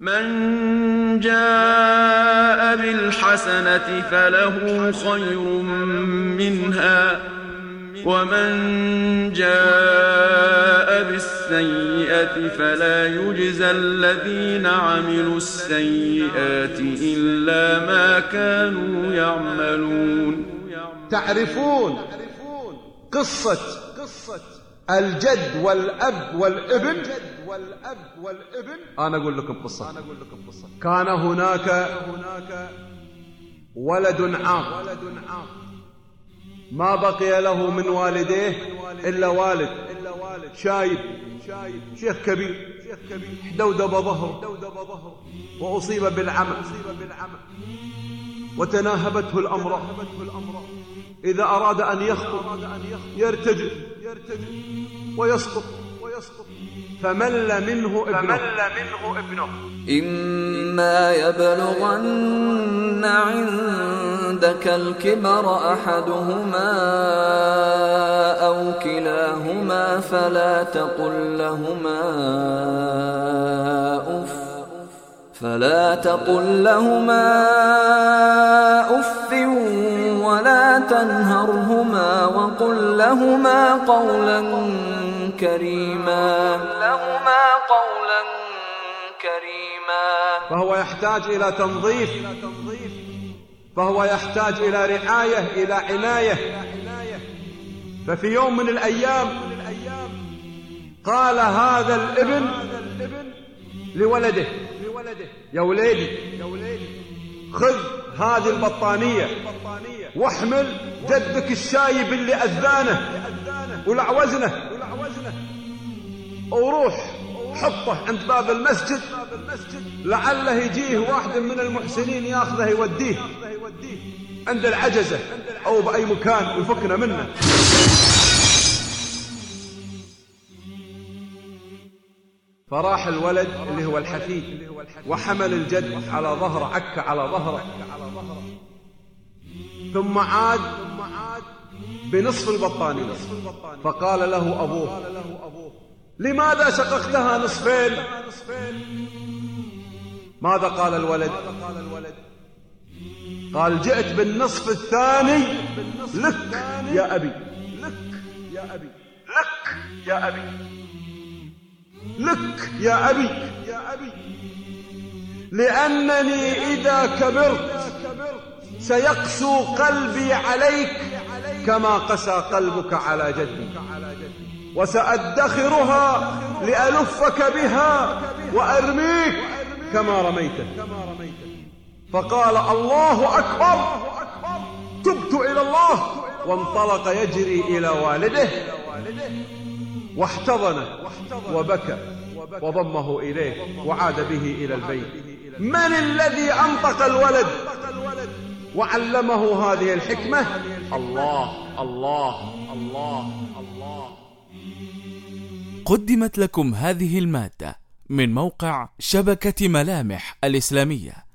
من جاء بالحسنة فله خير منها ومن جاء بالسيئة فلا يجزى الذين عملوا السيئات إلا ما كانوا يعملون. تعرفون قصة الجد والأب والابن. أنا أقول لكم قصة. كان هناك ولد عاق ما بقي له من والديه إلا والد شايب شيخ كبير دودب ظهره وأصيب بالعمى. وتناهبته الأمراض إذا أراد أن يخطب يرتجل ويسقط. فمل منه ابنه فمل منه ابنه. إما يبلغن عندك الكبر أحدهما أو كلاهما فلا تقل لهما أف فلا تقل لهما تنهرهما وقل لهما قولا كريما. لهما قولا كريما. فهو يحتاج إلى تنظيف. فهو يحتاج إلى رعاية إلى عناية. ففي يوم من الأيام قال هذا الابن لولده يا وليدي. خذ هذه البطانية واحمل جدك الشايب اللي أذانه ولعوزنه. وروح حطه عند باب المسجد لعله يجيه واحد من المحسنين ياخذه يوديه عند العجزة أو بأي مكان ويفكنا منه. فراح الولد اللي هو الحفيد وحمل الجد على ظهره عك على ظهره. ثم عاد بنصف البطانية فقال له أبوه لماذا شققتها نصفين؟ ماذا قال الولد؟ قال جئت بالنصف الثاني لك يا أبي. لك يا أبي. لك يا أبي. لك يا أبي. لأنني إذا كبرت سيقسو قلبي عليك كما قسى قلبك على جدي. وسأدخرها لألفك بها وأرميك كما رميته فقال الله أكبر. تبت إلى الله وانطلق يجري إلى والده. واحتضنه وبكى وضمه إليه وعاد به إلى البيت. من الذي أنطق الولد وعلمه هذه الحكمة؟ الله الله الله الله. قدمت لكم هذه المادة من موقع شبكة ملامح الإسلامية.